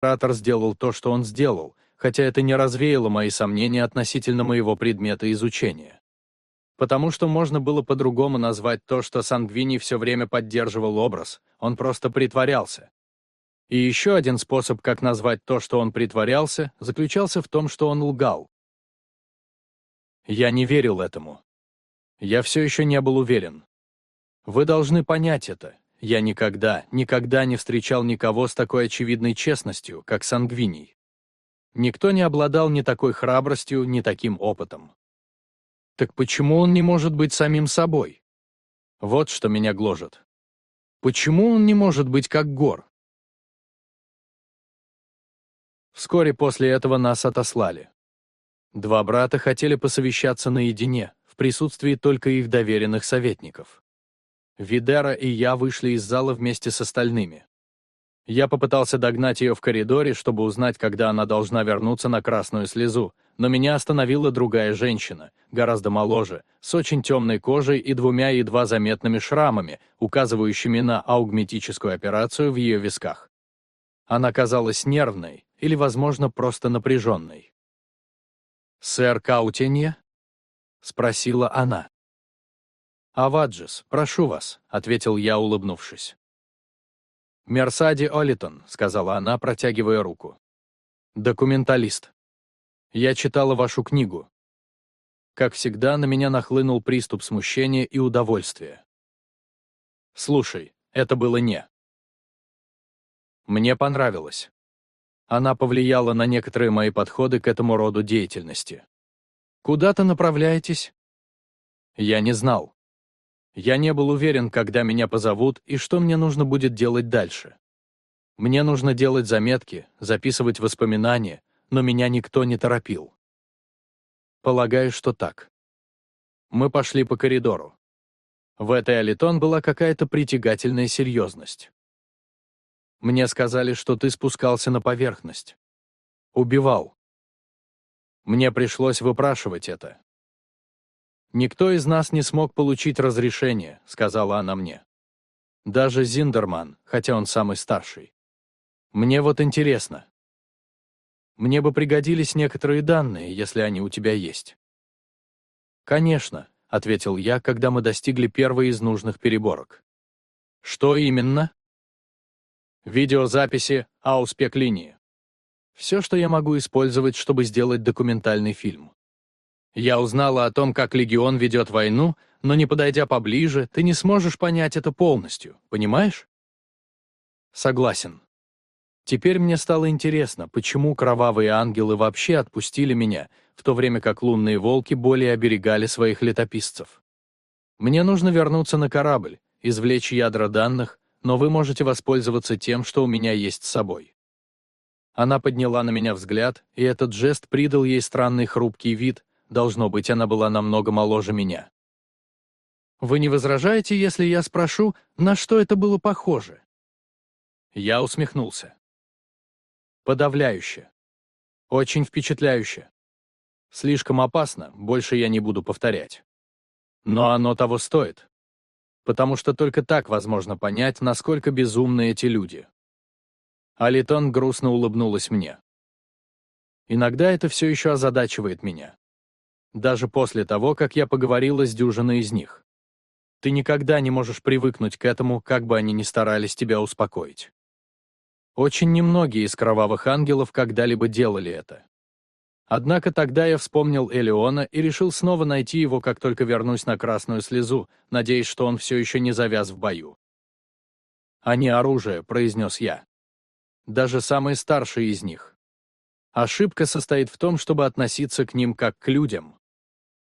оператор сделал то, что он сделал, хотя это не развеяло мои сомнения относительно моего предмета изучения. Потому что можно было по-другому назвать то, что Сангвини все время поддерживал образ, он просто притворялся. И еще один способ, как назвать то, что он притворялся, заключался в том, что он лгал. Я не верил этому. Я все еще не был уверен. Вы должны понять это. Я никогда, никогда не встречал никого с такой очевидной честностью, как Сангвиний. Никто не обладал ни такой храбростью, ни таким опытом. Так почему он не может быть самим собой? Вот что меня гложет. Почему он не может быть как Гор? Вскоре после этого нас отослали. Два брата хотели посовещаться наедине, в присутствии только их доверенных советников. Видера и я вышли из зала вместе с остальными. Я попытался догнать ее в коридоре, чтобы узнать, когда она должна вернуться на красную слезу, но меня остановила другая женщина, гораздо моложе, с очень темной кожей и двумя едва заметными шрамами, указывающими на аугметическую операцию в ее висках. Она казалась нервной или, возможно, просто напряженной. «Сэр Каутенье?» — спросила она. «Аваджис, прошу вас», — ответил я, улыбнувшись. «Мерсади Олитон», — сказала она, протягивая руку. «Документалист. Я читала вашу книгу. Как всегда, на меня нахлынул приступ смущения и удовольствия. Слушай, это было не. Мне понравилось. Она повлияла на некоторые мои подходы к этому роду деятельности. «Куда-то направляетесь?» Я не знал. Я не был уверен, когда меня позовут и что мне нужно будет делать дальше. Мне нужно делать заметки, записывать воспоминания, но меня никто не торопил. Полагаю, что так. Мы пошли по коридору. В этой алитон была какая-то притягательная серьезность. Мне сказали, что ты спускался на поверхность. Убивал. Мне пришлось выпрашивать это. «Никто из нас не смог получить разрешение», — сказала она мне. «Даже Зиндерман, хотя он самый старший. Мне вот интересно. Мне бы пригодились некоторые данные, если они у тебя есть». «Конечно», — ответил я, когда мы достигли первой из нужных переборок. «Что именно?» «Видеозаписи ауспек-линии. Все, что я могу использовать, чтобы сделать документальный фильм. Я узнала о том, как Легион ведет войну, но не подойдя поближе, ты не сможешь понять это полностью, понимаешь? Согласен. Теперь мне стало интересно, почему кровавые ангелы вообще отпустили меня, в то время как лунные волки более оберегали своих летописцев. Мне нужно вернуться на корабль, извлечь ядра данных, но вы можете воспользоваться тем, что у меня есть с собой. Она подняла на меня взгляд, и этот жест придал ей странный хрупкий вид, Должно быть, она была намного моложе меня. Вы не возражаете, если я спрошу, на что это было похоже? Я усмехнулся. Подавляюще. Очень впечатляюще. Слишком опасно, больше я не буду повторять. Но оно того стоит. Потому что только так возможно понять, насколько безумны эти люди. Алитон грустно улыбнулась мне. Иногда это все еще озадачивает меня даже после того, как я поговорила с дюжиной из них. Ты никогда не можешь привыкнуть к этому, как бы они ни старались тебя успокоить. Очень немногие из кровавых ангелов когда-либо делали это. Однако тогда я вспомнил Элеона и решил снова найти его, как только вернусь на Красную Слезу, надеясь, что он все еще не завяз в бою. «Они оружие», — произнес я. Даже самые старшие из них. Ошибка состоит в том, чтобы относиться к ним как к людям.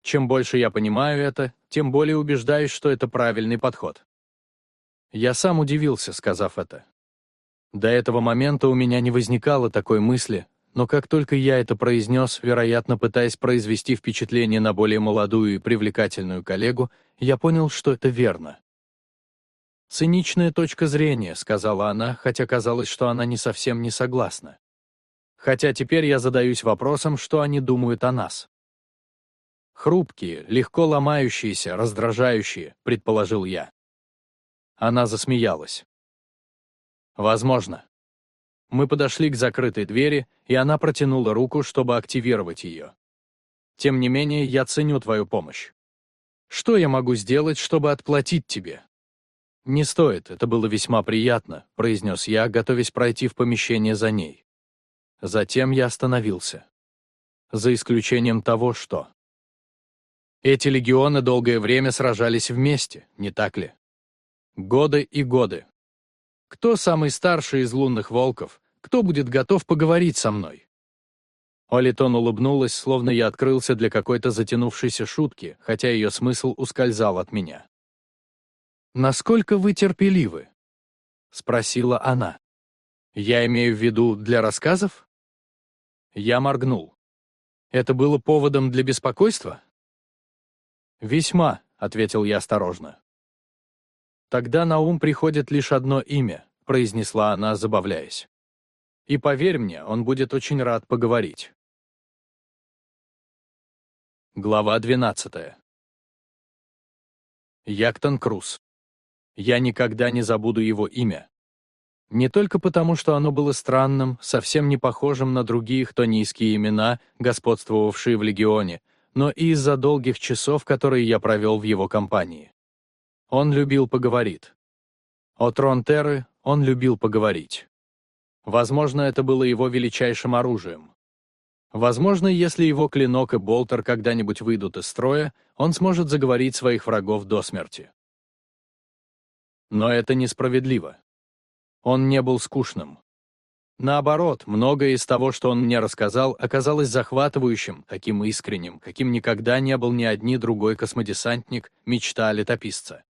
Чем больше я понимаю это, тем более убеждаюсь, что это правильный подход. Я сам удивился, сказав это. До этого момента у меня не возникало такой мысли, но как только я это произнес, вероятно, пытаясь произвести впечатление на более молодую и привлекательную коллегу, я понял, что это верно. «Циничная точка зрения», — сказала она, хотя казалось, что она не совсем не согласна. Хотя теперь я задаюсь вопросом, что они думают о нас. Хрупкие, легко ломающиеся, раздражающие, предположил я. Она засмеялась. Возможно. Мы подошли к закрытой двери, и она протянула руку, чтобы активировать ее. Тем не менее, я ценю твою помощь. Что я могу сделать, чтобы отплатить тебе? Не стоит, это было весьма приятно, произнес я, готовясь пройти в помещение за ней. Затем я остановился. За исключением того, что... Эти легионы долгое время сражались вместе, не так ли? Годы и годы. Кто самый старший из лунных волков? Кто будет готов поговорить со мной? Олитон улыбнулась, словно я открылся для какой-то затянувшейся шутки, хотя ее смысл ускользал от меня. «Насколько вы терпеливы?» — спросила она. «Я имею в виду для рассказов?» Я моргнул. «Это было поводом для беспокойства?» «Весьма», — ответил я осторожно. «Тогда на ум приходит лишь одно имя», — произнесла она, забавляясь. «И поверь мне, он будет очень рад поговорить». Глава 12. Яктон Круз. Я никогда не забуду его имя. Не только потому, что оно было странным, совсем не похожим на другие хтонийские имена, господствовавшие в Легионе, но и из-за долгих часов, которые я провел в его компании. Он любил поговорить. О трон Терры он любил поговорить. Возможно, это было его величайшим оружием. Возможно, если его клинок и болтер когда-нибудь выйдут из строя, он сможет заговорить своих врагов до смерти. Но это несправедливо. Он не был скучным. Наоборот, многое из того, что он мне рассказал, оказалось захватывающим, таким искренним, каким никогда не был ни одни другой космодесантник, мечта летописца.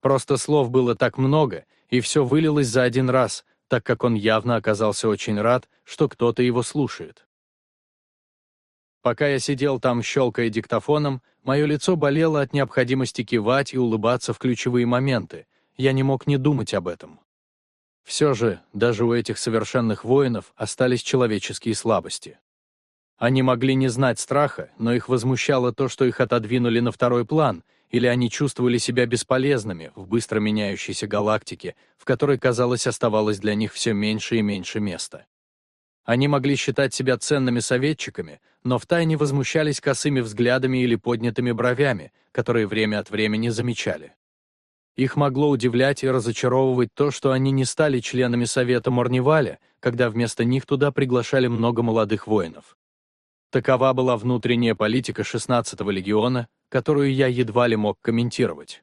Просто слов было так много, и все вылилось за один раз, так как он явно оказался очень рад, что кто-то его слушает. Пока я сидел там, щелкая диктофоном, мое лицо болело от необходимости кивать и улыбаться в ключевые моменты. Я не мог не думать об этом. Все же, даже у этих совершенных воинов остались человеческие слабости. Они могли не знать страха, но их возмущало то, что их отодвинули на второй план, или они чувствовали себя бесполезными в быстро меняющейся галактике, в которой, казалось, оставалось для них все меньше и меньше места. Они могли считать себя ценными советчиками, но втайне возмущались косыми взглядами или поднятыми бровями, которые время от времени замечали. Их могло удивлять и разочаровывать то, что они не стали членами Совета Морниваля, когда вместо них туда приглашали много молодых воинов. Такова была внутренняя политика 16-го легиона, которую я едва ли мог комментировать.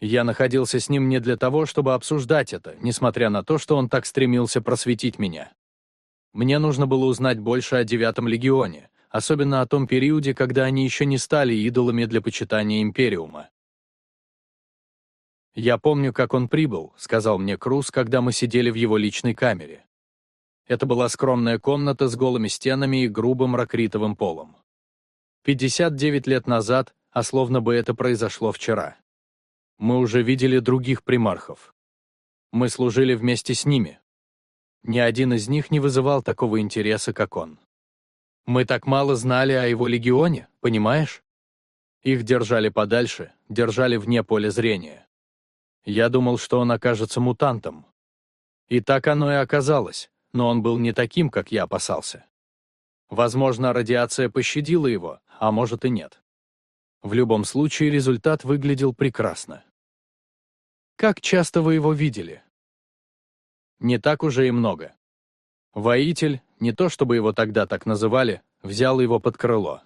Я находился с ним не для того, чтобы обсуждать это, несмотря на то, что он так стремился просветить меня. Мне нужно было узнать больше о девятом легионе, особенно о том периоде, когда они еще не стали идолами для почитания Империума. «Я помню, как он прибыл», — сказал мне Круз, когда мы сидели в его личной камере. Это была скромная комната с голыми стенами и грубым ракритовым полом. 59 лет назад, а словно бы это произошло вчера. Мы уже видели других примархов. Мы служили вместе с ними. Ни один из них не вызывал такого интереса, как он. Мы так мало знали о его легионе, понимаешь? Их держали подальше, держали вне поля зрения. Я думал, что он окажется мутантом. И так оно и оказалось, но он был не таким, как я опасался. Возможно, радиация пощадила его, а может и нет. В любом случае результат выглядел прекрасно. Как часто вы его видели? Не так уже и много. Воитель, не то чтобы его тогда так называли, взял его под крыло.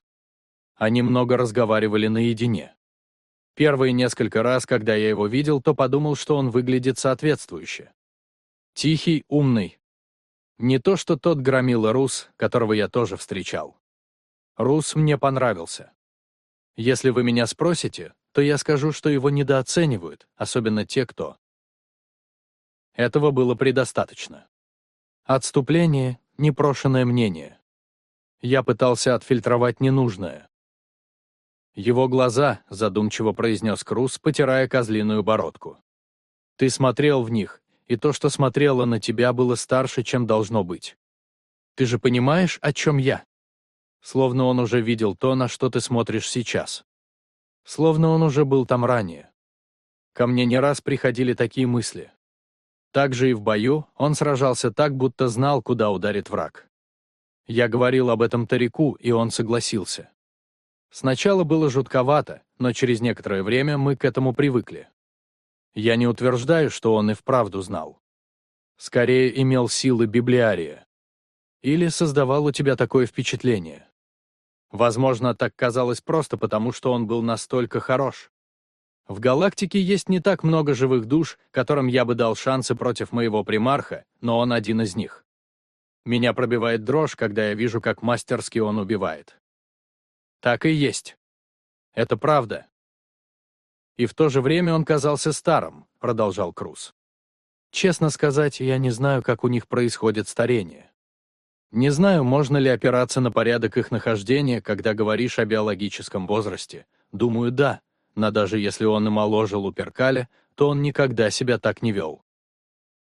Они много разговаривали наедине. Первые несколько раз, когда я его видел, то подумал, что он выглядит соответствующе. Тихий, умный. Не то, что тот громила Рус, которого я тоже встречал. Рус мне понравился. Если вы меня спросите, то я скажу, что его недооценивают, особенно те, кто. Этого было предостаточно. Отступление — непрошенное мнение. Я пытался отфильтровать ненужное. Его глаза, задумчиво произнес Круз, потирая козлиную бородку. Ты смотрел в них, и то, что смотрело на тебя, было старше, чем должно быть. Ты же понимаешь, о чем я? Словно он уже видел то, на что ты смотришь сейчас. Словно он уже был там ранее. Ко мне не раз приходили такие мысли. Также и в бою он сражался так, будто знал, куда ударит враг. Я говорил об этом Тарику, и он согласился. Сначала было жутковато, но через некоторое время мы к этому привыкли. Я не утверждаю, что он и вправду знал. Скорее имел силы библиария. Или создавал у тебя такое впечатление. Возможно, так казалось просто потому, что он был настолько хорош. В галактике есть не так много живых душ, которым я бы дал шансы против моего примарха, но он один из них. Меня пробивает дрожь, когда я вижу, как мастерски он убивает. Так и есть. Это правда. И в то же время он казался старым, продолжал Круз. Честно сказать, я не знаю, как у них происходит старение. Не знаю, можно ли опираться на порядок их нахождения, когда говоришь о биологическом возрасте. Думаю, да, но даже если он и моложе Луперкаля, то он никогда себя так не вел.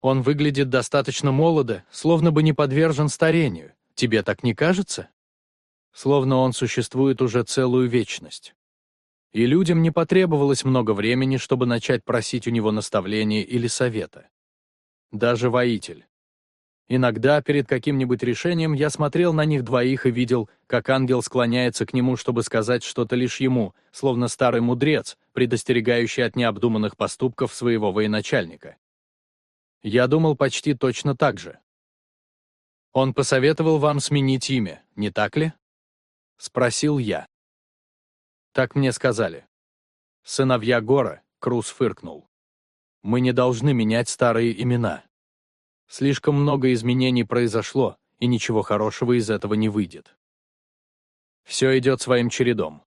Он выглядит достаточно молодо, словно бы не подвержен старению. Тебе так не кажется? Словно он существует уже целую вечность. И людям не потребовалось много времени, чтобы начать просить у него наставления или совета. Даже воитель. Иногда перед каким-нибудь решением я смотрел на них двоих и видел, как ангел склоняется к нему, чтобы сказать что-то лишь ему, словно старый мудрец, предостерегающий от необдуманных поступков своего военачальника. Я думал почти точно так же. Он посоветовал вам сменить имя, не так ли? Спросил я. Так мне сказали. Сыновья Гора, Круз фыркнул. Мы не должны менять старые имена. Слишком много изменений произошло, и ничего хорошего из этого не выйдет. Все идет своим чередом.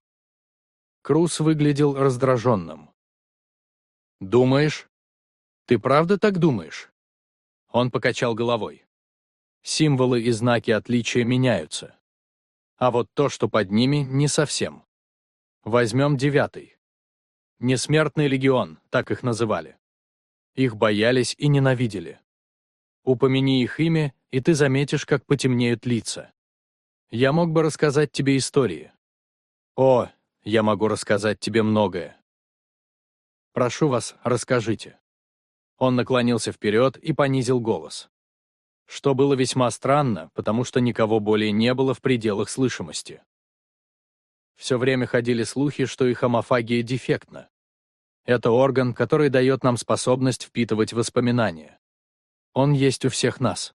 Круз выглядел раздраженным. «Думаешь? Ты правда так думаешь?» Он покачал головой. Символы и знаки отличия меняются. А вот то, что под ними, не совсем. Возьмем девятый. Несмертный легион, так их называли. Их боялись и ненавидели. Упомяни их имя, и ты заметишь, как потемнеют лица. Я мог бы рассказать тебе истории. О, я могу рассказать тебе многое. Прошу вас, расскажите. Он наклонился вперед и понизил голос. Что было весьма странно, потому что никого более не было в пределах слышимости. Все время ходили слухи, что их хомофагия дефектна. Это орган, который дает нам способность впитывать воспоминания. Он есть у всех нас.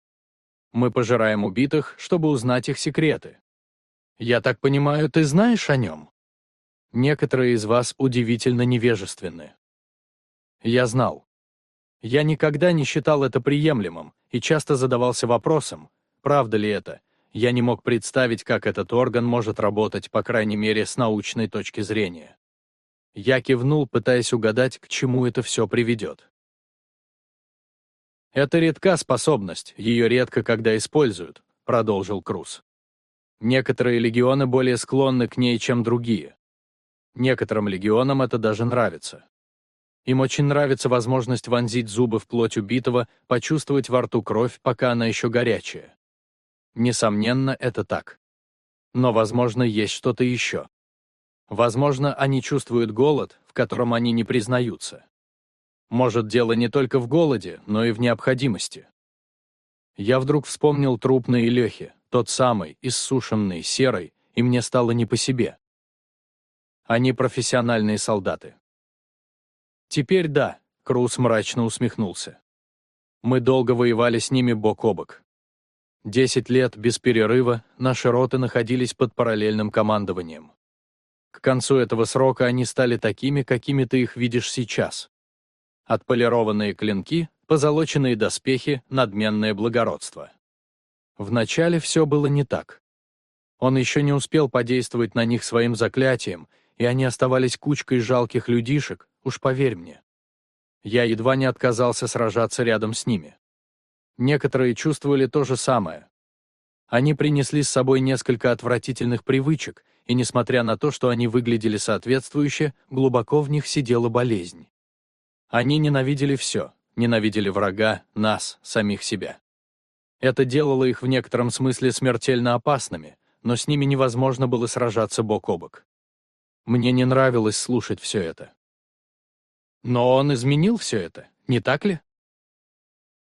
Мы пожираем убитых, чтобы узнать их секреты. Я так понимаю, ты знаешь о нем? Некоторые из вас удивительно невежественны. Я знал. Я никогда не считал это приемлемым и часто задавался вопросом, правда ли это. Я не мог представить, как этот орган может работать, по крайней мере, с научной точки зрения. Я кивнул, пытаясь угадать, к чему это все приведет. «Это редка способность, ее редко когда используют», — продолжил Круз. «Некоторые легионы более склонны к ней, чем другие. Некоторым легионам это даже нравится. Им очень нравится возможность вонзить зубы в плоть убитого, почувствовать во рту кровь, пока она еще горячая. Несомненно, это так. Но, возможно, есть что-то еще. Возможно, они чувствуют голод, в котором они не признаются. Может, дело не только в голоде, но и в необходимости. Я вдруг вспомнил труп на Илехе, тот самый, иссушенный, серый, и мне стало не по себе. Они профессиональные солдаты. Теперь да, Круз мрачно усмехнулся. Мы долго воевали с ними бок о бок. Десять лет без перерыва наши роты находились под параллельным командованием. К концу этого срока они стали такими, какими ты их видишь сейчас отполированные клинки, позолоченные доспехи, надменное благородство. Вначале все было не так. Он еще не успел подействовать на них своим заклятием, и они оставались кучкой жалких людишек, уж поверь мне. Я едва не отказался сражаться рядом с ними. Некоторые чувствовали то же самое. Они принесли с собой несколько отвратительных привычек, и несмотря на то, что они выглядели соответствующе, глубоко в них сидела болезнь. Они ненавидели все, ненавидели врага, нас, самих себя. Это делало их в некотором смысле смертельно опасными, но с ними невозможно было сражаться бок о бок. Мне не нравилось слушать все это. Но он изменил все это, не так ли?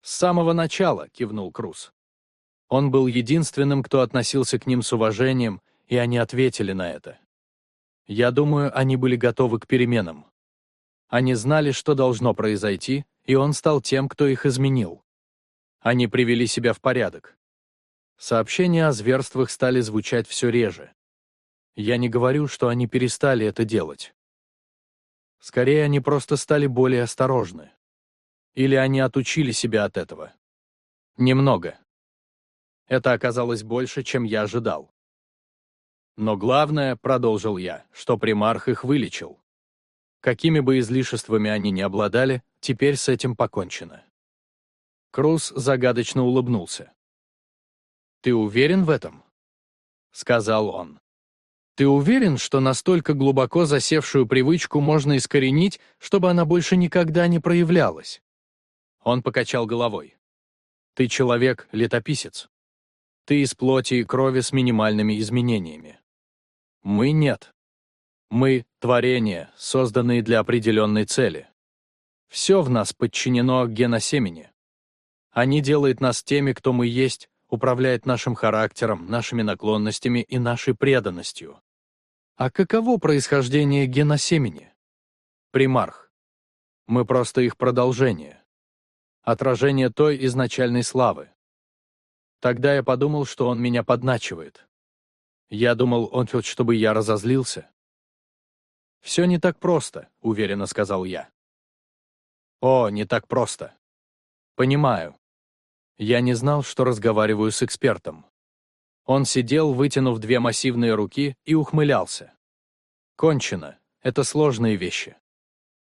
«С самого начала», — кивнул Круз. Он был единственным, кто относился к ним с уважением, и они ответили на это. Я думаю, они были готовы к переменам. Они знали, что должно произойти, и он стал тем, кто их изменил. Они привели себя в порядок. Сообщения о зверствах стали звучать все реже. Я не говорю, что они перестали это делать. Скорее, они просто стали более осторожны. Или они отучили себя от этого. Немного. Это оказалось больше, чем я ожидал. Но главное, продолжил я, что примарх их вылечил. Какими бы излишествами они ни обладали, теперь с этим покончено. Круз загадочно улыбнулся. «Ты уверен в этом?» — сказал он. «Ты уверен, что настолько глубоко засевшую привычку можно искоренить, чтобы она больше никогда не проявлялась?» Он покачал головой. «Ты человек, летописец. Ты из плоти и крови с минимальными изменениями. Мы нет. Мы — творения, созданные для определенной цели. Все в нас подчинено геносемени. Они делают нас теми, кто мы есть, управляет нашим характером, нашими наклонностями и нашей преданностью. А каково происхождение геносемени? Примарх. Мы просто их продолжение. Отражение той изначальной славы. Тогда я подумал, что он меня подначивает. Я думал, он хочет, чтобы я разозлился. «Все не так просто», — уверенно сказал я. «О, не так просто. Понимаю. Я не знал, что разговариваю с экспертом. Он сидел, вытянув две массивные руки, и ухмылялся. «Кончено. Это сложные вещи.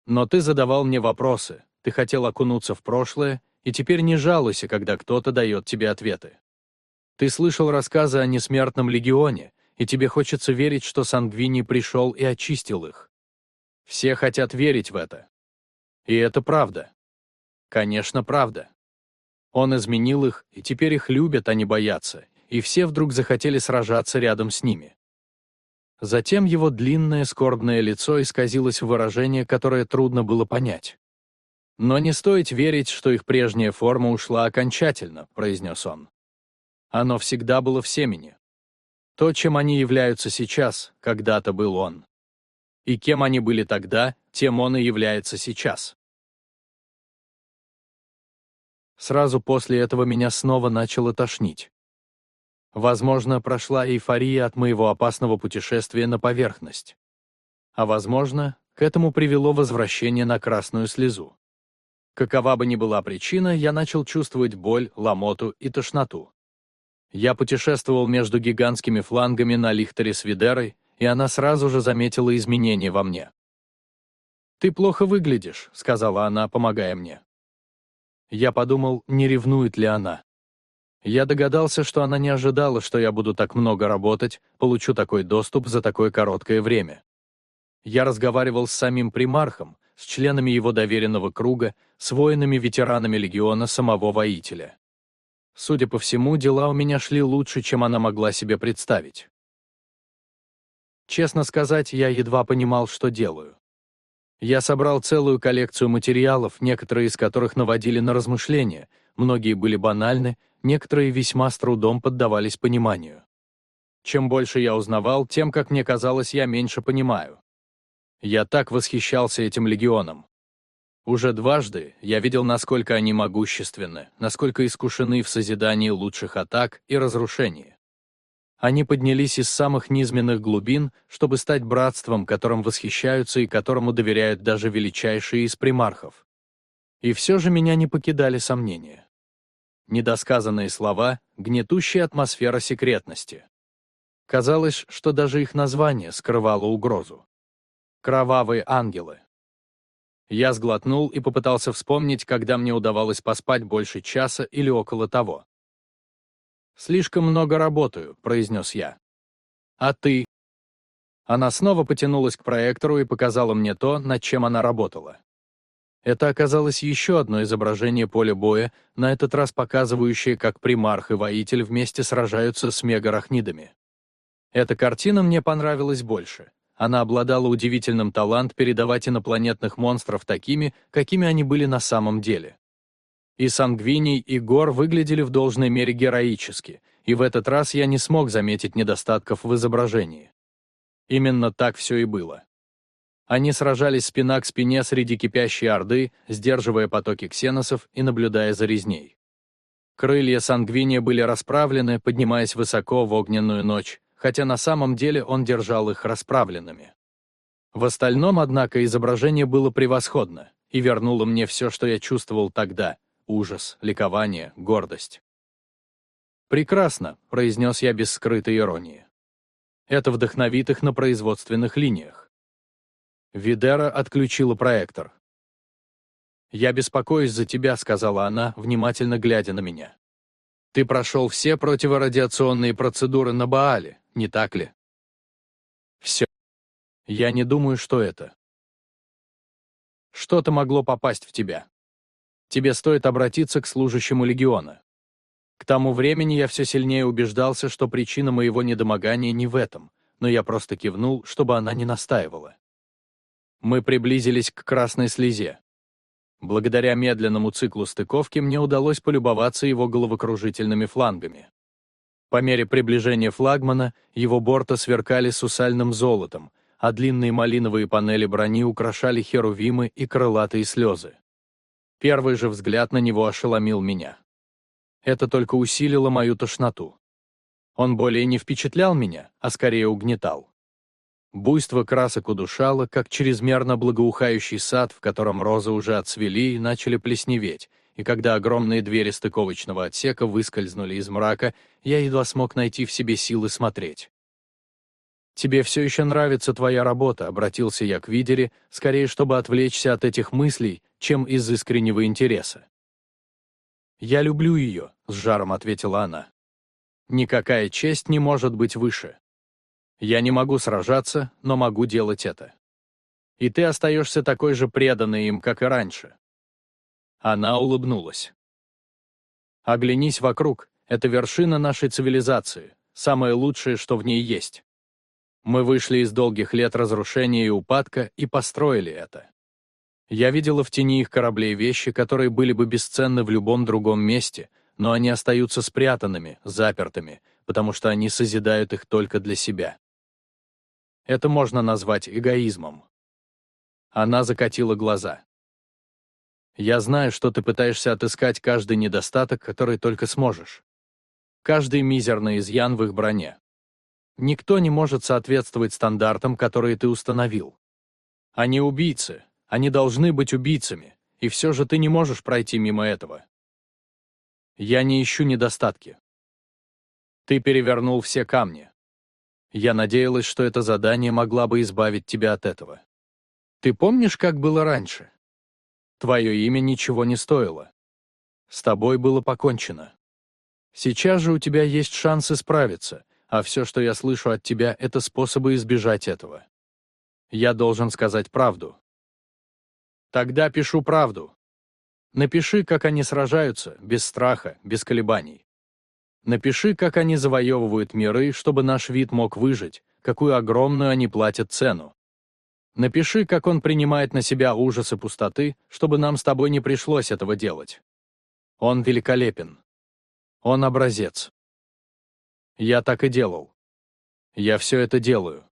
Но ты задавал мне вопросы, ты хотел окунуться в прошлое, и теперь не жалуйся, когда кто-то дает тебе ответы. Ты слышал рассказы о несмертном легионе, и тебе хочется верить, что Сангвини пришел и очистил их. Все хотят верить в это. И это правда. Конечно, правда. Он изменил их, и теперь их любят, а не боятся, и все вдруг захотели сражаться рядом с ними. Затем его длинное скорбное лицо исказилось в выражение, которое трудно было понять. «Но не стоит верить, что их прежняя форма ушла окончательно», — произнес он. «Оно всегда было в семени. То, чем они являются сейчас, когда-то был он. И кем они были тогда, тем он и является сейчас. Сразу после этого меня снова начало тошнить. Возможно, прошла эйфория от моего опасного путешествия на поверхность. А возможно, к этому привело возвращение на красную слезу. Какова бы ни была причина, я начал чувствовать боль, ломоту и тошноту. Я путешествовал между гигантскими флангами на лихтере с Видерой, и она сразу же заметила изменения во мне. «Ты плохо выглядишь», — сказала она, помогая мне. Я подумал, не ревнует ли она. Я догадался, что она не ожидала, что я буду так много работать, получу такой доступ за такое короткое время. Я разговаривал с самим примархом, с членами его доверенного круга, с воинами-ветеранами легиона самого воителя. Судя по всему, дела у меня шли лучше, чем она могла себе представить. Честно сказать, я едва понимал, что делаю. Я собрал целую коллекцию материалов, некоторые из которых наводили на размышления, многие были банальны, некоторые весьма с трудом поддавались пониманию. Чем больше я узнавал, тем, как мне казалось, я меньше понимаю. Я так восхищался этим легионом. Уже дважды я видел, насколько они могущественны, насколько искушены в созидании лучших атак и разрушении. Они поднялись из самых низменных глубин, чтобы стать братством, которым восхищаются и которому доверяют даже величайшие из примархов. И все же меня не покидали сомнения. Недосказанные слова, гнетущая атмосфера секретности. Казалось, что даже их название скрывало угрозу. Кровавые ангелы. Я сглотнул и попытался вспомнить, когда мне удавалось поспать больше часа или около того. «Слишком много работаю», — произнес я. «А ты?» Она снова потянулась к проектору и показала мне то, над чем она работала. Это оказалось еще одно изображение поля боя, на этот раз показывающее, как примарх и воитель вместе сражаются с мегарахнидами. Эта картина мне понравилась больше. Она обладала удивительным талант передавать инопланетных монстров такими, какими они были на самом деле. И Сангвиний, и Гор выглядели в должной мере героически, и в этот раз я не смог заметить недостатков в изображении. Именно так все и было. Они сражались спина к спине среди кипящей орды, сдерживая потоки ксеносов и наблюдая за резней. Крылья Сангвиния были расправлены, поднимаясь высоко в огненную ночь, хотя на самом деле он держал их расправленными. В остальном, однако, изображение было превосходно и вернуло мне все, что я чувствовал тогда, ужас, ликование, гордость. «Прекрасно», — произнес я без скрытой иронии. «Это вдохновит их на производственных линиях». Видера отключила проектор. «Я беспокоюсь за тебя», — сказала она, внимательно глядя на меня. «Ты прошел все противорадиационные процедуры на Баале, не так ли?» «Все. Я не думаю, что это. Что-то могло попасть в тебя тебе стоит обратиться к служащему легиона. К тому времени я все сильнее убеждался, что причина моего недомогания не в этом, но я просто кивнул, чтобы она не настаивала. Мы приблизились к красной слезе. Благодаря медленному циклу стыковки мне удалось полюбоваться его головокружительными флангами. По мере приближения флагмана его борта сверкали сусальным золотом, а длинные малиновые панели брони украшали херувимы и крылатые слезы. Первый же взгляд на него ошеломил меня. Это только усилило мою тошноту. Он более не впечатлял меня, а скорее угнетал. Буйство красок удушало, как чрезмерно благоухающий сад, в котором розы уже отцвели и начали плесневеть, и когда огромные двери стыковочного отсека выскользнули из мрака, я едва смог найти в себе силы смотреть. «Тебе все еще нравится твоя работа», — обратился я к Видере, скорее, чтобы отвлечься от этих мыслей, чем из искреннего интереса. «Я люблю ее», — с жаром ответила она. «Никакая честь не может быть выше. Я не могу сражаться, но могу делать это. И ты остаешься такой же преданной им, как и раньше». Она улыбнулась. «Оглянись вокруг, это вершина нашей цивилизации, самое лучшее, что в ней есть. Мы вышли из долгих лет разрушения и упадка и построили это. Я видела в тени их кораблей вещи, которые были бы бесценны в любом другом месте, но они остаются спрятанными, запертыми, потому что они созидают их только для себя. Это можно назвать эгоизмом. Она закатила глаза. «Я знаю, что ты пытаешься отыскать каждый недостаток, который только сможешь. Каждый мизерный изъян в их броне. Никто не может соответствовать стандартам, которые ты установил. Они убийцы, они должны быть убийцами, и все же ты не можешь пройти мимо этого. Я не ищу недостатки. Ты перевернул все камни. Я надеялась, что это задание могла бы избавить тебя от этого. Ты помнишь, как было раньше? Твое имя ничего не стоило. С тобой было покончено. Сейчас же у тебя есть шанс исправиться, а все, что я слышу от тебя, это способы избежать этого. Я должен сказать правду. Тогда пишу правду. Напиши, как они сражаются, без страха, без колебаний. Напиши, как они завоевывают миры, чтобы наш вид мог выжить, какую огромную они платят цену. Напиши, как он принимает на себя ужасы пустоты, чтобы нам с тобой не пришлось этого делать. Он великолепен. Он образец. Я так и делал. Я все это делаю.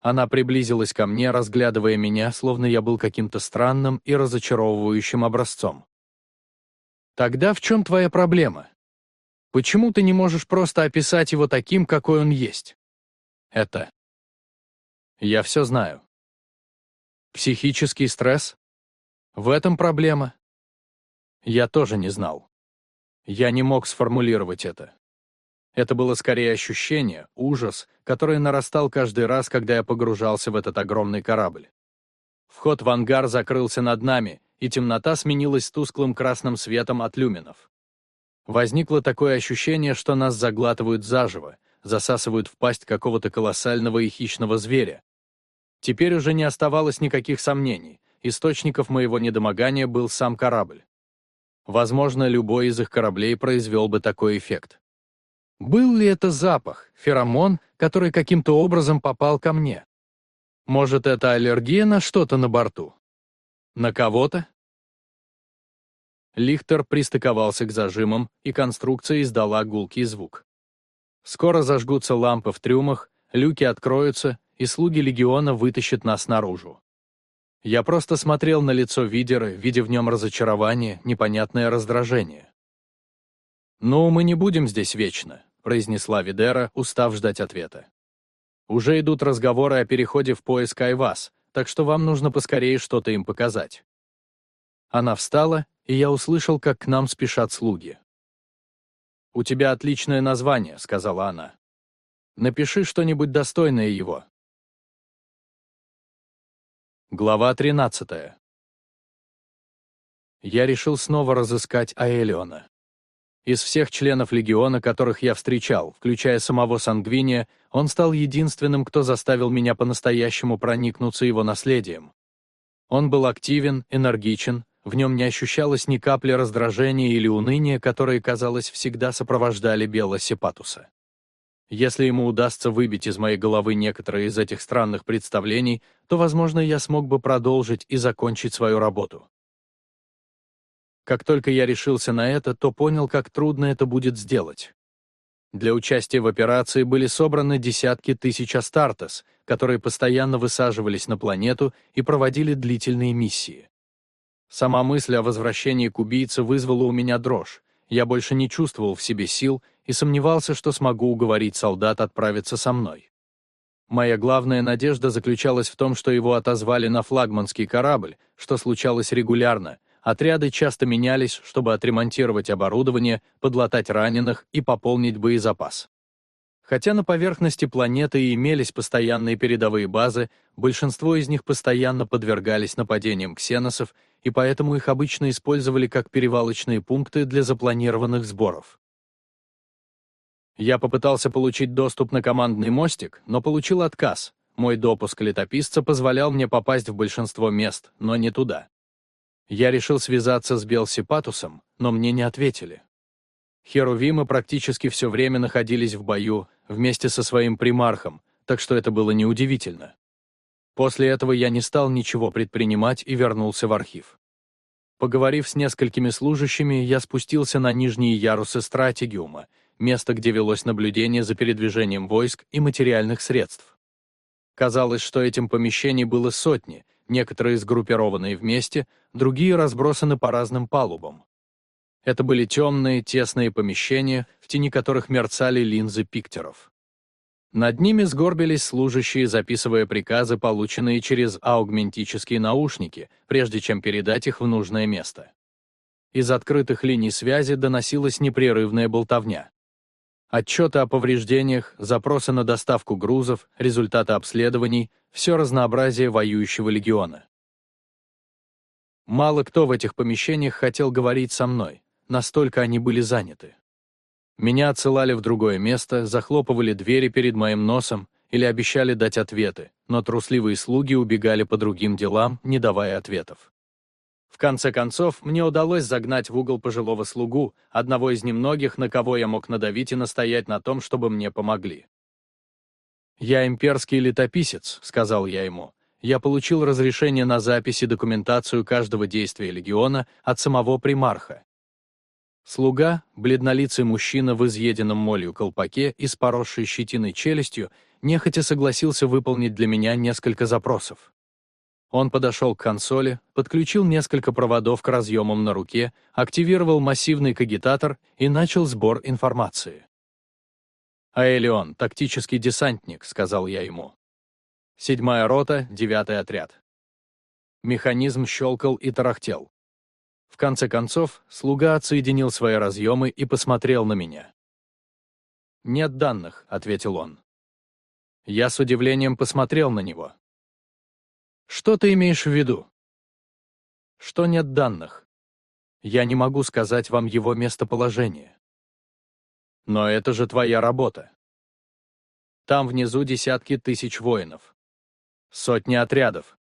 Она приблизилась ко мне, разглядывая меня, словно я был каким-то странным и разочаровывающим образцом. Тогда в чем твоя проблема? Почему ты не можешь просто описать его таким, какой он есть? Это. Я все знаю. Психический стресс? В этом проблема? Я тоже не знал. Я не мог сформулировать это. Это было скорее ощущение, ужас, который нарастал каждый раз, когда я погружался в этот огромный корабль. Вход в ангар закрылся над нами, и темнота сменилась тусклым красным светом от люминов. Возникло такое ощущение, что нас заглатывают заживо, засасывают в пасть какого-то колоссального и хищного зверя. Теперь уже не оставалось никаких сомнений. Источников моего недомогания был сам корабль. Возможно, любой из их кораблей произвел бы такой эффект. Был ли это запах, феромон, который каким-то образом попал ко мне? Может, это аллергия на что-то на борту? На кого-то? Лихтер пристыковался к зажимам, и конструкция издала гулкий звук. Скоро зажгутся лампы в трюмах, люки откроются, и слуги легиона вытащат нас наружу. Я просто смотрел на лицо Видера, видя в нем разочарование, непонятное раздражение. «Ну, мы не будем здесь вечно», — произнесла Видера, устав ждать ответа. «Уже идут разговоры о переходе в поиск Айвас, так что вам нужно поскорее что-то им показать». Она встала, и я услышал, как к нам спешат слуги. «У тебя отличное название», — сказала она. «Напиши что-нибудь достойное его». Глава 13. Я решил снова разыскать Аэлиона. Из всех членов Легиона, которых я встречал, включая самого Сангвиния, он стал единственным, кто заставил меня по-настоящему проникнуться его наследием. Он был активен, энергичен, в нем не ощущалось ни капли раздражения или уныния, которые, казалось, всегда сопровождали Белла Сепатуса. Если ему удастся выбить из моей головы некоторые из этих странных представлений, то, возможно, я смог бы продолжить и закончить свою работу. Как только я решился на это, то понял, как трудно это будет сделать. Для участия в операции были собраны десятки тысяч Астартес, которые постоянно высаживались на планету и проводили длительные миссии. Сама мысль о возвращении к убийце вызвала у меня дрожь. Я больше не чувствовал в себе сил и сомневался, что смогу уговорить солдат отправиться со мной. Моя главная надежда заключалась в том, что его отозвали на флагманский корабль, что случалось регулярно. Отряды часто менялись, чтобы отремонтировать оборудование, подлатать раненых и пополнить боезапас. Хотя на поверхности планеты и имелись постоянные передовые базы, большинство из них постоянно подвергались нападениям ксеносов, и поэтому их обычно использовали как перевалочные пункты для запланированных сборов. Я попытался получить доступ на командный мостик, но получил отказ. Мой допуск летописца позволял мне попасть в большинство мест, но не туда. Я решил связаться с Белсипатусом, но мне не ответили. Херувимы практически все время находились в бою вместе со своим примархом, так что это было неудивительно. После этого я не стал ничего предпринимать и вернулся в архив. Поговорив с несколькими служащими, я спустился на нижние ярусы стратегиума место, где велось наблюдение за передвижением войск и материальных средств. Казалось, что этим помещений было сотни, некоторые сгруппированные вместе, другие разбросаны по разным палубам. Это были темные, тесные помещения, в тени которых мерцали линзы пиктеров. Над ними сгорбились служащие, записывая приказы, полученные через аугментические наушники, прежде чем передать их в нужное место. Из открытых линий связи доносилась непрерывная болтовня. Отчеты о повреждениях, запросы на доставку грузов, результаты обследований, все разнообразие воюющего легиона. Мало кто в этих помещениях хотел говорить со мной, настолько они были заняты. Меня отсылали в другое место, захлопывали двери перед моим носом или обещали дать ответы, но трусливые слуги убегали по другим делам, не давая ответов. В конце концов, мне удалось загнать в угол пожилого слугу, одного из немногих, на кого я мог надавить и настоять на том, чтобы мне помогли. «Я имперский летописец», — сказал я ему. «Я получил разрешение на запись и документацию каждого действия легиона от самого примарха». Слуга, бледнолицый мужчина в изъеденном молью колпаке и с поросшей щетиной челюстью, нехотя согласился выполнить для меня несколько запросов. Он подошел к консоли, подключил несколько проводов к разъемам на руке, активировал массивный кагитатор и начал сбор информации. «Аэлион, тактический десантник», — сказал я ему. «Седьмая рота, девятый отряд». Механизм щелкал и тарахтел. В конце концов, слуга отсоединил свои разъемы и посмотрел на меня. «Нет данных», — ответил он. Я с удивлением посмотрел на него. Что ты имеешь в виду? Что нет данных. Я не могу сказать вам его местоположение. Но это же твоя работа. Там внизу десятки тысяч воинов. Сотни отрядов.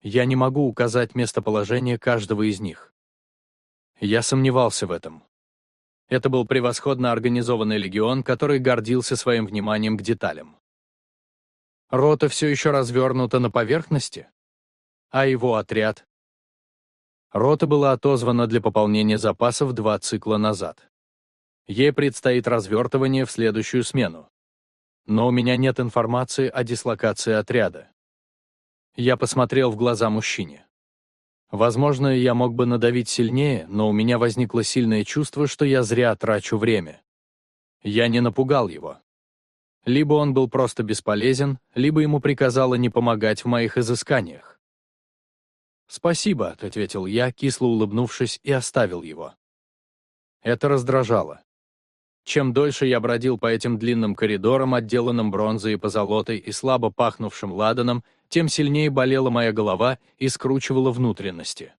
Я не могу указать местоположение каждого из них. Я сомневался в этом. Это был превосходно организованный легион, который гордился своим вниманием к деталям. Рота все еще развернута на поверхности? А его отряд? Рота была отозвана для пополнения запасов два цикла назад. Ей предстоит развертывание в следующую смену. Но у меня нет информации о дислокации отряда. Я посмотрел в глаза мужчине. Возможно, я мог бы надавить сильнее, но у меня возникло сильное чувство, что я зря трачу время. Я не напугал его. Либо он был просто бесполезен, либо ему приказало не помогать в моих изысканиях. «Спасибо», — ответил я, кисло улыбнувшись, и оставил его. Это раздражало. Чем дольше я бродил по этим длинным коридорам, отделанным бронзой и позолотой и слабо пахнувшим ладаном, тем сильнее болела моя голова и скручивала внутренности.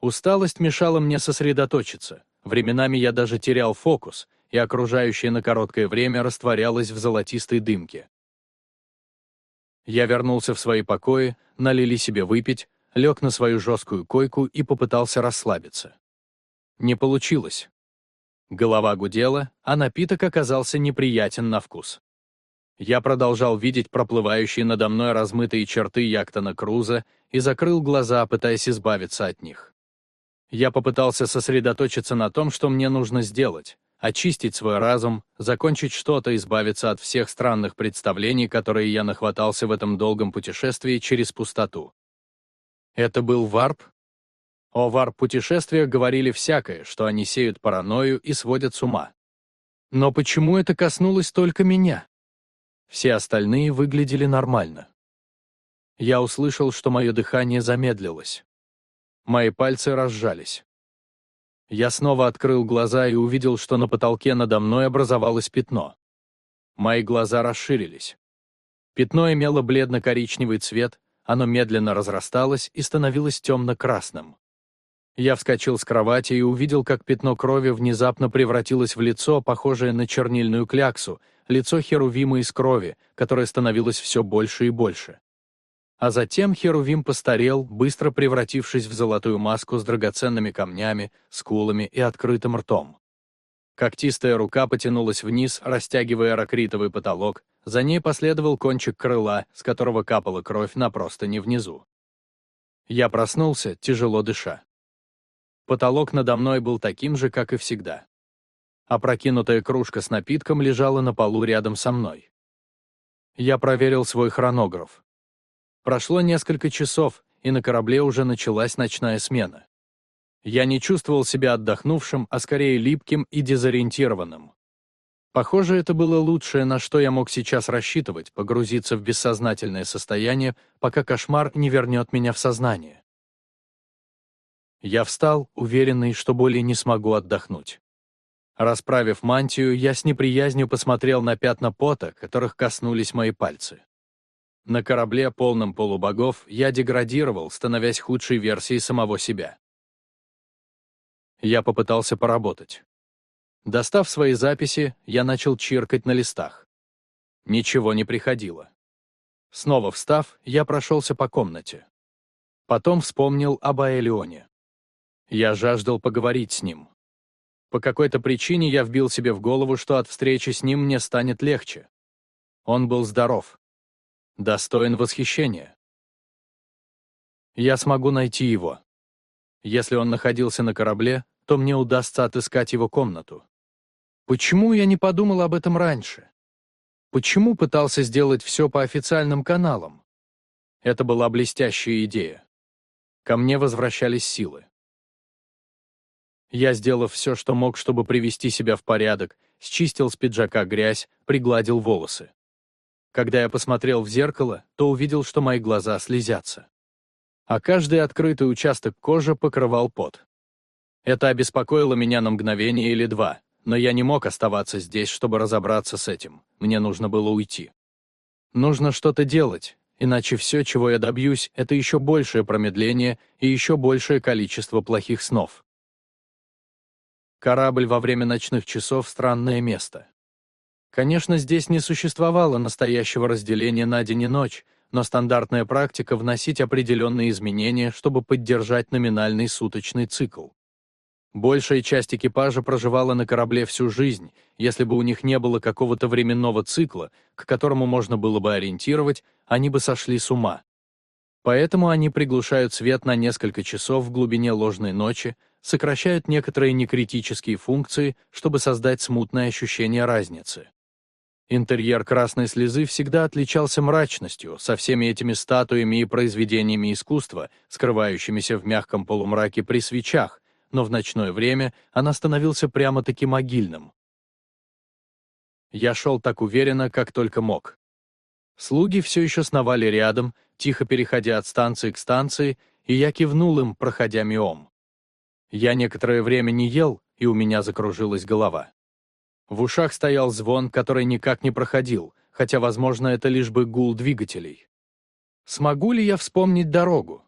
Усталость мешала мне сосредоточиться. Временами я даже терял фокус, и окружающее на короткое время растворялось в золотистой дымке. Я вернулся в свои покои, налили себе выпить, лег на свою жесткую койку и попытался расслабиться. Не получилось. Голова гудела, а напиток оказался неприятен на вкус. Я продолжал видеть проплывающие надо мной размытые черты Яктона Круза и закрыл глаза, пытаясь избавиться от них. Я попытался сосредоточиться на том, что мне нужно сделать, очистить свой разум, закончить что-то, избавиться от всех странных представлений, которые я нахватался в этом долгом путешествии через пустоту. Это был варп, о варп-путешествиях говорили всякое, что они сеют паранойю и сводят с ума. Но почему это коснулось только меня? Все остальные выглядели нормально. Я услышал, что мое дыхание замедлилось. Мои пальцы разжались. Я снова открыл глаза и увидел, что на потолке надо мной образовалось пятно. Мои глаза расширились. Пятно имело бледно-коричневый цвет, оно медленно разрасталось и становилось темно-красным. Я вскочил с кровати и увидел, как пятно крови внезапно превратилось в лицо, похожее на чернильную кляксу, лицо Херувима из крови, которое становилось все больше и больше. А затем Херувим постарел, быстро превратившись в золотую маску с драгоценными камнями, скулами и открытым ртом. Когтистая рука потянулась вниз, растягивая ракритовый потолок, за ней последовал кончик крыла, с которого капала кровь на простыни внизу. Я проснулся, тяжело дыша. Потолок надо мной был таким же, как и всегда. Опрокинутая кружка с напитком лежала на полу рядом со мной. Я проверил свой хронограф. Прошло несколько часов, и на корабле уже началась ночная смена. Я не чувствовал себя отдохнувшим, а скорее липким и дезориентированным. Похоже, это было лучшее, на что я мог сейчас рассчитывать, погрузиться в бессознательное состояние, пока кошмар не вернет меня в сознание. Я встал, уверенный, что более не смогу отдохнуть. Расправив мантию, я с неприязнью посмотрел на пятна пота, которых коснулись мои пальцы. На корабле, полном полубогов, я деградировал, становясь худшей версией самого себя. Я попытался поработать. Достав свои записи, я начал чиркать на листах. Ничего не приходило. Снова встав, я прошелся по комнате. Потом вспомнил об Аэлионе. Я жаждал поговорить с ним. По какой-то причине я вбил себе в голову, что от встречи с ним мне станет легче. Он был здоров. Достоин восхищения. Я смогу найти его. Если он находился на корабле, то мне удастся отыскать его комнату. Почему я не подумал об этом раньше? Почему пытался сделать все по официальным каналам? Это была блестящая идея. Ко мне возвращались силы. Я, сделав все, что мог, чтобы привести себя в порядок, счистил с пиджака грязь, пригладил волосы. Когда я посмотрел в зеркало, то увидел, что мои глаза слезятся. А каждый открытый участок кожи покрывал пот. Это обеспокоило меня на мгновение или два, но я не мог оставаться здесь, чтобы разобраться с этим. Мне нужно было уйти. Нужно что-то делать, иначе все, чего я добьюсь, это еще большее промедление и еще большее количество плохих снов. Корабль во время ночных часов — странное место. Конечно, здесь не существовало настоящего разделения на день и ночь, но стандартная практика — вносить определенные изменения, чтобы поддержать номинальный суточный цикл. Большая часть экипажа проживала на корабле всю жизнь, если бы у них не было какого-то временного цикла, к которому можно было бы ориентировать, они бы сошли с ума. Поэтому они приглушают свет на несколько часов в глубине ложной ночи, сокращают некоторые некритические функции, чтобы создать смутное ощущение разницы. Интерьер «Красной слезы» всегда отличался мрачностью, со всеми этими статуями и произведениями искусства, скрывающимися в мягком полумраке при свечах, но в ночное время она становился прямо-таки могильным. Я шел так уверенно, как только мог. Слуги все еще сновали рядом, тихо переходя от станции к станции, и я кивнул им, проходя миом. Я некоторое время не ел, и у меня закружилась голова. В ушах стоял звон, который никак не проходил, хотя, возможно, это лишь бы гул двигателей. Смогу ли я вспомнить дорогу?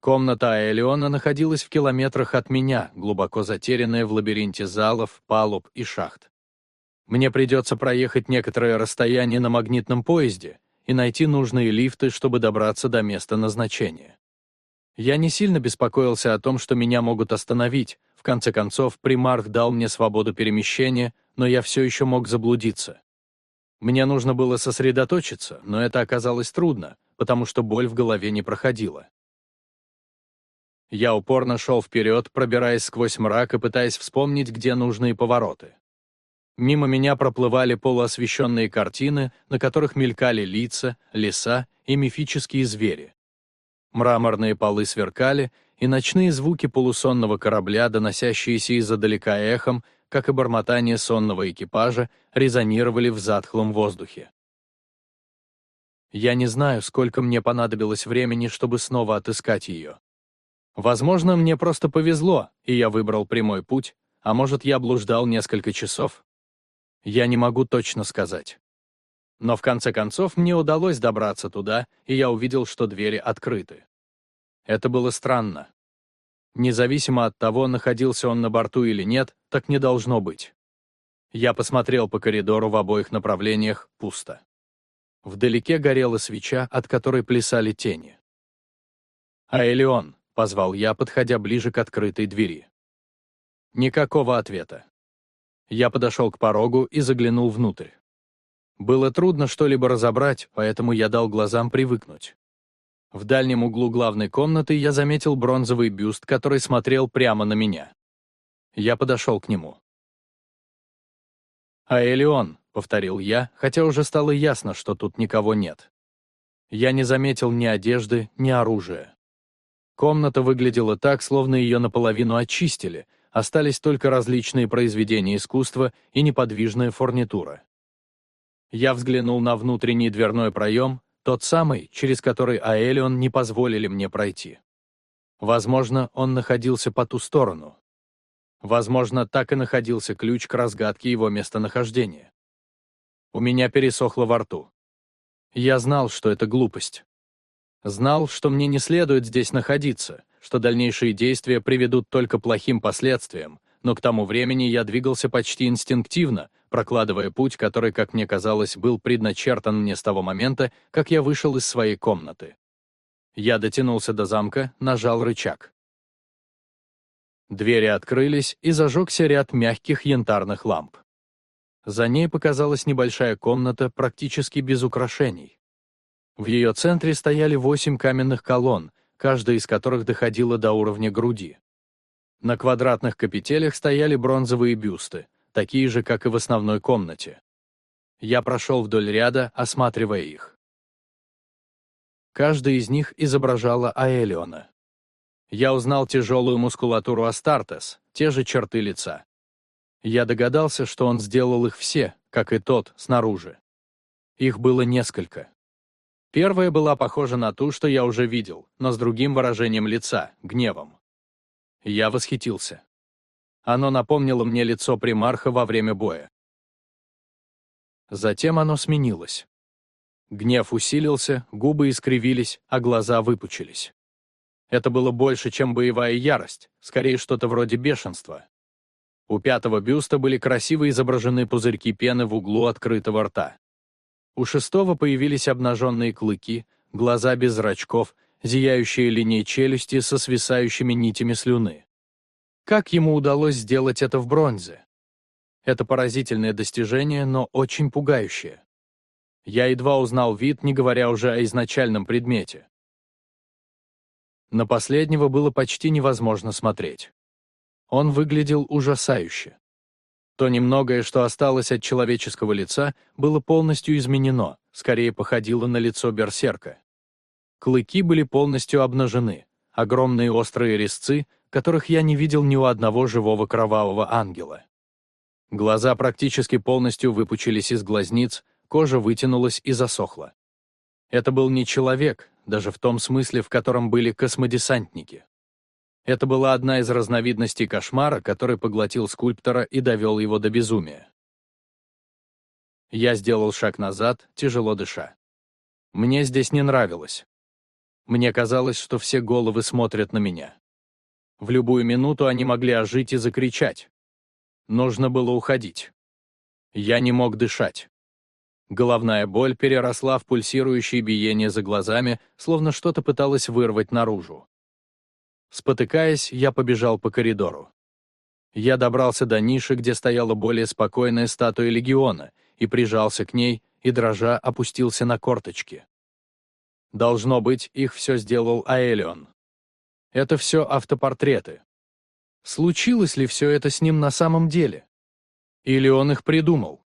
Комната Элеона находилась в километрах от меня, глубоко затерянная в лабиринте залов, палуб и шахт. Мне придется проехать некоторое расстояние на магнитном поезде и найти нужные лифты, чтобы добраться до места назначения. Я не сильно беспокоился о том, что меня могут остановить, в конце концов, примарх дал мне свободу перемещения, но я все еще мог заблудиться. Мне нужно было сосредоточиться, но это оказалось трудно, потому что боль в голове не проходила. Я упорно шел вперед, пробираясь сквозь мрак и пытаясь вспомнить, где нужные повороты. Мимо меня проплывали полуосвещенные картины, на которых мелькали лица, леса и мифические звери. Мраморные полы сверкали, и ночные звуки полусонного корабля, доносящиеся издалека эхом, как и бормотание сонного экипажа, резонировали в затхлом воздухе. Я не знаю, сколько мне понадобилось времени, чтобы снова отыскать ее. Возможно, мне просто повезло, и я выбрал прямой путь, а может, я блуждал несколько часов. Я не могу точно сказать. Но в конце концов мне удалось добраться туда, и я увидел, что двери открыты. Это было странно. Независимо от того, находился он на борту или нет, так не должно быть. Я посмотрел по коридору в обоих направлениях, пусто. Вдалеке горела свеча, от которой плясали тени. «Аэлион», — позвал я, подходя ближе к открытой двери. Никакого ответа. Я подошел к порогу и заглянул внутрь. Было трудно что-либо разобрать, поэтому я дал глазам привыкнуть. В дальнем углу главной комнаты я заметил бронзовый бюст, который смотрел прямо на меня. Я подошел к нему. «Аэлион», — повторил я, хотя уже стало ясно, что тут никого нет. Я не заметил ни одежды, ни оружия. Комната выглядела так, словно ее наполовину очистили, остались только различные произведения искусства и неподвижная фурнитура. Я взглянул на внутренний дверной проем, тот самый, через который Аэлион не позволили мне пройти. Возможно, он находился по ту сторону. Возможно, так и находился ключ к разгадке его местонахождения. У меня пересохло во рту. Я знал, что это глупость. Знал, что мне не следует здесь находиться, что дальнейшие действия приведут только плохим последствиям, но к тому времени я двигался почти инстинктивно, прокладывая путь, который, как мне казалось, был предначертан мне с того момента, как я вышел из своей комнаты. Я дотянулся до замка, нажал рычаг. Двери открылись, и зажегся ряд мягких янтарных ламп. За ней показалась небольшая комната, практически без украшений. В ее центре стояли восемь каменных колонн, каждая из которых доходила до уровня груди. На квадратных капителях стояли бронзовые бюсты, такие же, как и в основной комнате. Я прошел вдоль ряда, осматривая их. Каждая из них изображала Аэлиона. Я узнал тяжелую мускулатуру Астартес, те же черты лица. Я догадался, что он сделал их все, как и тот, снаружи. Их было несколько. Первая была похожа на ту, что я уже видел, но с другим выражением лица, гневом. Я восхитился. Оно напомнило мне лицо примарха во время боя. Затем оно сменилось. Гнев усилился, губы искривились, а глаза выпучились. Это было больше, чем боевая ярость, скорее что-то вроде бешенства. У пятого бюста были красиво изображены пузырьки пены в углу открытого рта. У шестого появились обнаженные клыки, глаза без зрачков, зияющие линии челюсти со свисающими нитями слюны. Как ему удалось сделать это в бронзе? Это поразительное достижение, но очень пугающее. Я едва узнал вид, не говоря уже о изначальном предмете. На последнего было почти невозможно смотреть. Он выглядел ужасающе. То немногое, что осталось от человеческого лица, было полностью изменено, скорее походило на лицо берсерка. Клыки были полностью обнажены, огромные острые резцы, которых я не видел ни у одного живого кровавого ангела. Глаза практически полностью выпучились из глазниц, кожа вытянулась и засохла. Это был не человек, даже в том смысле, в котором были космодесантники. Это была одна из разновидностей кошмара, который поглотил скульптора и довел его до безумия. Я сделал шаг назад, тяжело дыша. Мне здесь не нравилось. Мне казалось, что все головы смотрят на меня. В любую минуту они могли ожить и закричать. Нужно было уходить. Я не мог дышать. Головная боль переросла в пульсирующее биение за глазами, словно что-то пыталось вырвать наружу. Спотыкаясь, я побежал по коридору. Я добрался до ниши, где стояла более спокойная статуя легиона, и прижался к ней, и дрожа опустился на корточки. Должно быть, их все сделал Аэлион. Это все автопортреты. Случилось ли все это с ним на самом деле? Или он их придумал?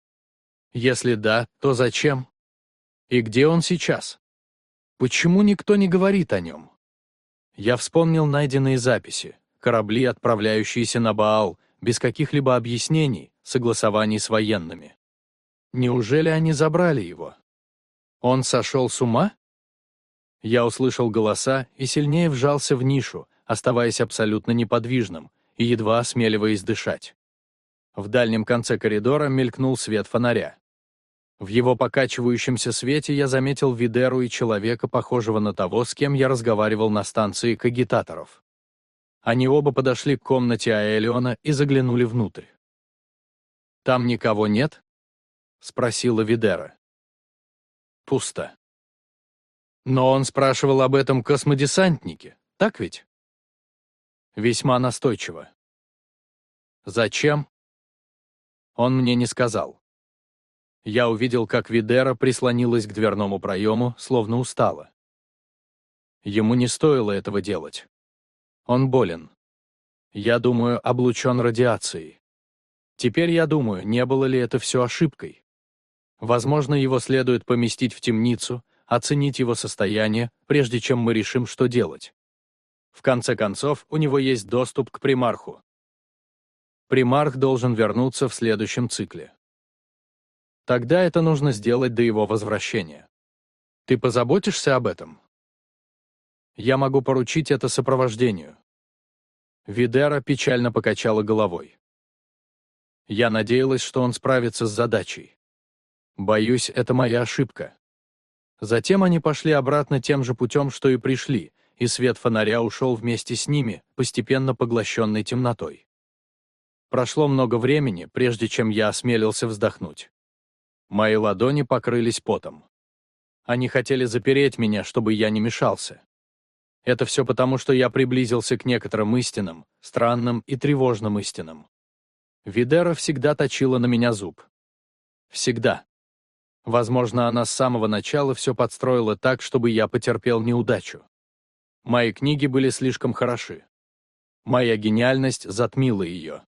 Если да, то зачем? И где он сейчас? Почему никто не говорит о нем? Я вспомнил найденные записи, корабли, отправляющиеся на Баал, без каких-либо объяснений, согласований с военными. Неужели они забрали его? Он сошел с ума? Я услышал голоса и сильнее вжался в нишу, оставаясь абсолютно неподвижным, и едва осмеливаясь дышать. В дальнем конце коридора мелькнул свет фонаря. В его покачивающемся свете я заметил Видеру и человека, похожего на того, с кем я разговаривал на станции кагитаторов. Они оба подошли к комнате Аэлиона и заглянули внутрь. «Там никого нет?» — спросила Видера. «Пусто». «Но он спрашивал об этом космодесантнике, так ведь?» Весьма настойчиво. «Зачем?» Он мне не сказал. Я увидел, как Видера прислонилась к дверному проему, словно устала. Ему не стоило этого делать. Он болен. Я думаю, облучен радиацией. Теперь я думаю, не было ли это все ошибкой. Возможно, его следует поместить в темницу, оценить его состояние, прежде чем мы решим, что делать. В конце концов, у него есть доступ к примарху. Примарх должен вернуться в следующем цикле. Тогда это нужно сделать до его возвращения. Ты позаботишься об этом? Я могу поручить это сопровождению. Видера печально покачала головой. Я надеялась, что он справится с задачей. Боюсь, это моя ошибка. Затем они пошли обратно тем же путем, что и пришли, и свет фонаря ушел вместе с ними, постепенно поглощенный темнотой. Прошло много времени, прежде чем я осмелился вздохнуть. Мои ладони покрылись потом. Они хотели запереть меня, чтобы я не мешался. Это все потому, что я приблизился к некоторым истинам, странным и тревожным истинам. Видера всегда точила на меня зуб. Всегда. Возможно, она с самого начала все подстроила так, чтобы я потерпел неудачу. Мои книги были слишком хороши. Моя гениальность затмила ее.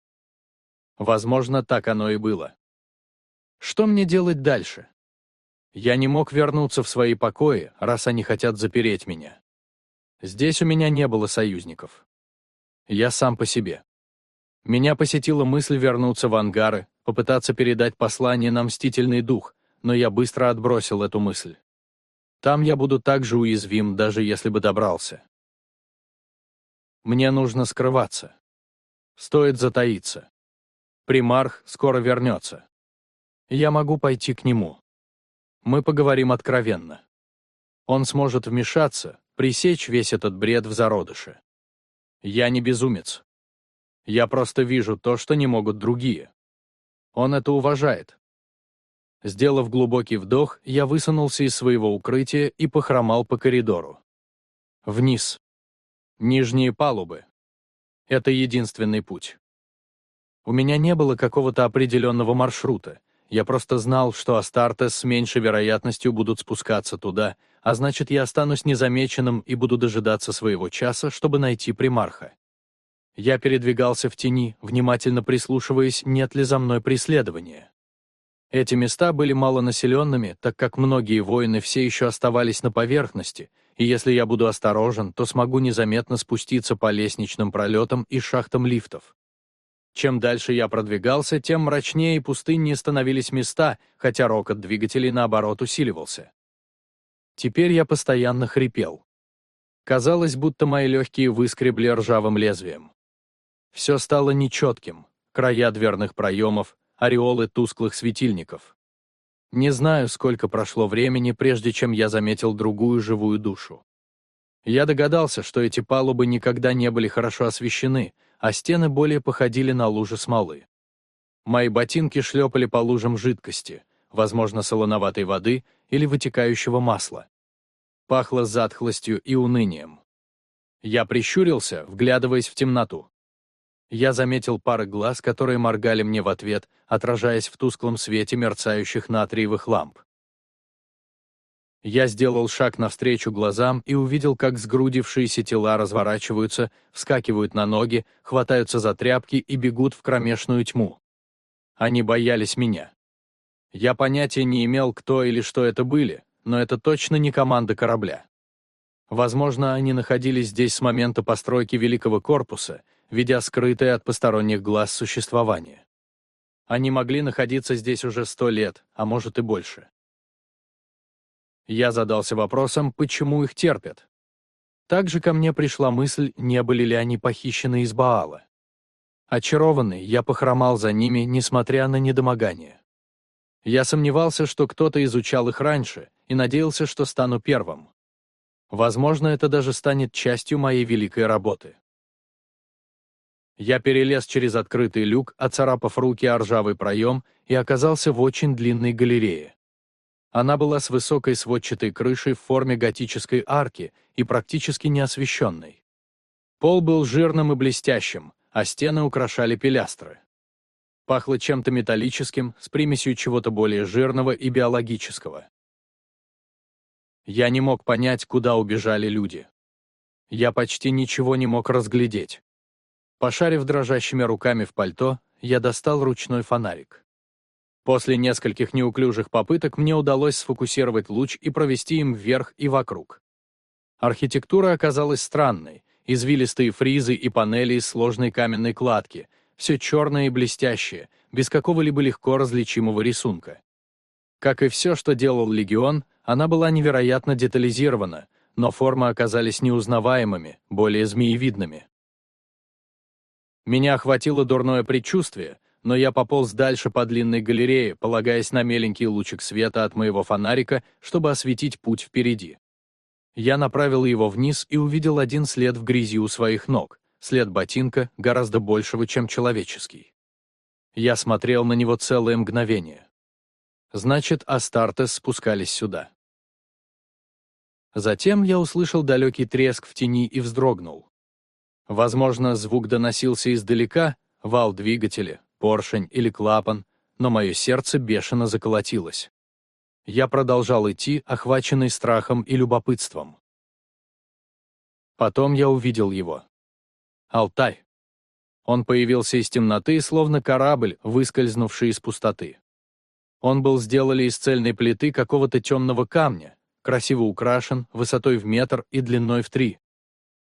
Возможно, так оно и было. Что мне делать дальше? Я не мог вернуться в свои покои, раз они хотят запереть меня. Здесь у меня не было союзников. Я сам по себе. Меня посетила мысль вернуться в ангары, попытаться передать послание на мстительный дух, но я быстро отбросил эту мысль. Там я буду так же уязвим, даже если бы добрался. Мне нужно скрываться. Стоит затаиться. Примарх скоро вернется. Я могу пойти к нему. Мы поговорим откровенно. Он сможет вмешаться, пресечь весь этот бред в зародыше. Я не безумец. Я просто вижу то, что не могут другие. Он это уважает. Сделав глубокий вдох, я высунулся из своего укрытия и похромал по коридору. Вниз. Нижние палубы. Это единственный путь. У меня не было какого-то определенного маршрута. я просто знал, что Астартес с меньшей вероятностью будут спускаться туда, а значит, я останусь незамеченным и буду дожидаться своего часа, чтобы найти примарха. Я передвигался в тени, внимательно прислушиваясь, нет ли за мной преследования. Эти места были малонаселенными, так как многие воины все еще оставались на поверхности, и если я буду осторожен, то смогу незаметно спуститься по лестничным пролетам и шахтам лифтов. Чем дальше я продвигался, тем мрачнее и пустыннее становились места, хотя рокот двигателей, наоборот, усиливался. Теперь я постоянно хрипел. Казалось, будто мои легкие выскребли ржавым лезвием. Все стало нечетким, края дверных проемов, ореолы тусклых светильников. Не знаю, сколько прошло времени, прежде чем я заметил другую живую душу. Я догадался, что эти палубы никогда не были хорошо освещены, а стены более походили на лужи смолы. Мои ботинки шлепали по лужам жидкости, возможно, солоноватой воды или вытекающего масла. Пахло затхлостью и унынием. Я прищурился, вглядываясь в темноту. Я заметил пары глаз, которые моргали мне в ответ, отражаясь в тусклом свете мерцающих натриевых ламп. Я сделал шаг навстречу глазам и увидел, как сгрудившиеся тела разворачиваются, вскакивают на ноги, хватаются за тряпки и бегут в кромешную тьму. Они боялись меня. Я понятия не имел, кто или что это были, но это точно не команда корабля. Возможно, они находились здесь с момента постройки Великого Корпуса ведя скрытое от посторонних глаз существование. Они могли находиться здесь уже сто лет, а может и больше. Я задался вопросом, почему их терпят. Также ко мне пришла мысль, не были ли они похищены из Баала. Очарованный, я похромал за ними, несмотря на недомогание. Я сомневался, что кто-то изучал их раньше, и надеялся, что стану первым. Возможно, это даже станет частью моей великой работы. Я перелез через открытый люк, оцарапав руки о ржавый проем, и оказался в очень длинной галерее. Она была с высокой сводчатой крышей в форме готической арки и практически неосвещенной. Пол был жирным и блестящим, а стены украшали пилястры. Пахло чем-то металлическим, с примесью чего-то более жирного и биологического. Я не мог понять, куда убежали люди. Я почти ничего не мог разглядеть. Пошарив дрожащими руками в пальто, я достал ручной фонарик. После нескольких неуклюжих попыток мне удалось сфокусировать луч и провести им вверх и вокруг. Архитектура оказалась странной, извилистые фризы и панели из сложной каменной кладки, все черное и блестящее, без какого-либо легко различимого рисунка. Как и все, что делал Легион, она была невероятно детализирована, но формы оказались неузнаваемыми, более змеевидными. Меня охватило дурное предчувствие, но я пополз дальше по длинной галерее, полагаясь на меленький лучик света от моего фонарика, чтобы осветить путь впереди. Я направил его вниз и увидел один след в грязи у своих ног, след ботинка, гораздо большего, чем человеческий. Я смотрел на него целое мгновение. Значит, Астартес спускались сюда. Затем я услышал далекий треск в тени и вздрогнул. Возможно, звук доносился издалека, вал двигателя, поршень или клапан, но мое сердце бешено заколотилось. Я продолжал идти, охваченный страхом и любопытством. Потом я увидел его. Алтай. Он появился из темноты, словно корабль, выскользнувший из пустоты. Он был сделали из цельной плиты какого-то темного камня, красиво украшен, высотой в метр и длиной в три.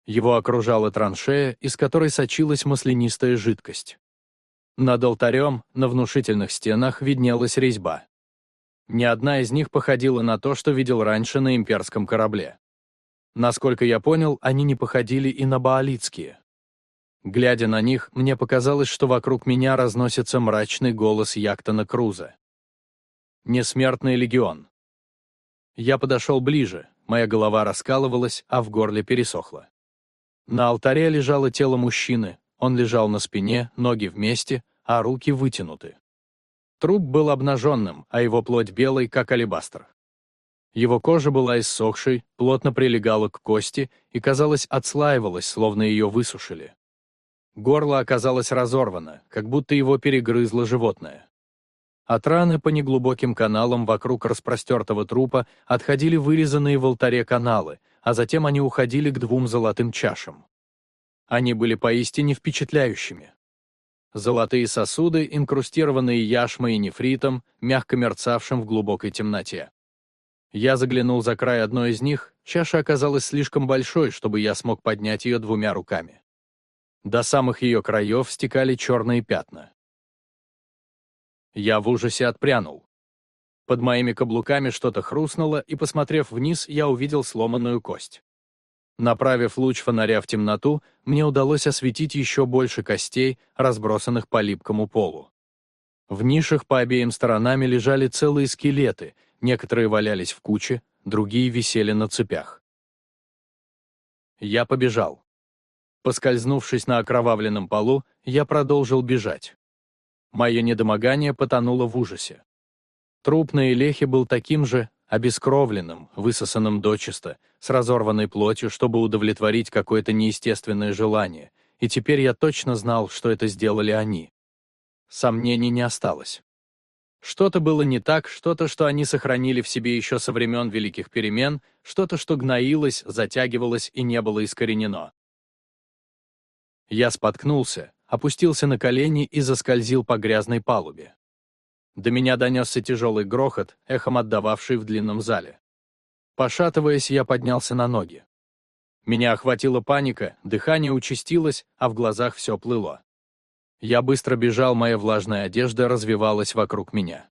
Его окружала траншея, из которой сочилась маслянистая жидкость. Над алтарем на внушительных стенах виднелась резьба. Ни одна из них походила на то, что видел раньше на имперском корабле. Насколько я понял, они не походили и на баалитские. Глядя на них, мне показалось, что вокруг меня разносится мрачный голос Яктона Круза. «Несмертный легион». Я подошел ближе, моя голова раскалывалась, а в горле пересохло. На алтаре лежало тело мужчины, он лежал на спине, ноги вместе, а руки вытянуты. Труп был обнаженным, а его плоть белой, как алебастр. Его кожа была иссохшей, плотно прилегала к кости и, казалось, отслаивалась, словно ее высушили. Горло оказалось разорвано, как будто его перегрызло животное. От раны по неглубоким каналам вокруг распростертого трупа отходили вырезанные в алтаре каналы, а затем они уходили к двум золотым чашам. Они были поистине впечатляющими. Золотые сосуды, инкрустированные яшмой и нефритом, мягко мерцавшим в глубокой темноте. Я заглянул за край одной из них, чаша оказалась слишком большой, чтобы я смог поднять ее двумя руками. До самых ее краев стекали черные пятна. Я в ужасе отпрянул. Под моими каблуками что-то хрустнуло, и, посмотрев вниз, я увидел сломанную кость. Направив луч фонаря в темноту, мне удалось осветить еще больше костей, разбросанных по липкому полу. В нишах по обеим сторонам лежали целые скелеты, некоторые валялись в куче, другие висели на цепях. Я побежал. Поскользнувшись на окровавленном полу, я продолжил бежать. Мое недомогание потонуло в ужасе. Труп на Элехе был таким же, обескровленным, высосанным дочисто, с разорванной плотью, чтобы удовлетворить какое-то неестественное желание, и теперь я точно знал, что это сделали они. Сомнений не осталось. Что-то было не так, что-то, что они сохранили в себе еще со времен Великих Перемен, что-то, что гноилось, затягивалось и не было искоренено. Я споткнулся, опустился на колени и заскользил по грязной палубе. До меня донесся тяжелый грохот, эхом отдававший в длинном зале. Пошатываясь, я поднялся на ноги. Меня охватила паника, дыхание участилось, а в глазах все плыло. Я быстро бежал, моя влажная одежда развивалась вокруг меня.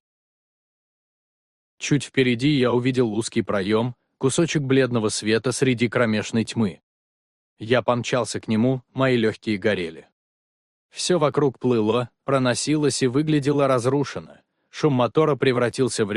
Чуть впереди я увидел узкий проем, кусочек бледного света среди кромешной тьмы. Я помчался к нему, мои легкие горели. Все вокруг плыло, проносилось и выглядело разрушено. Шум мотора превратился в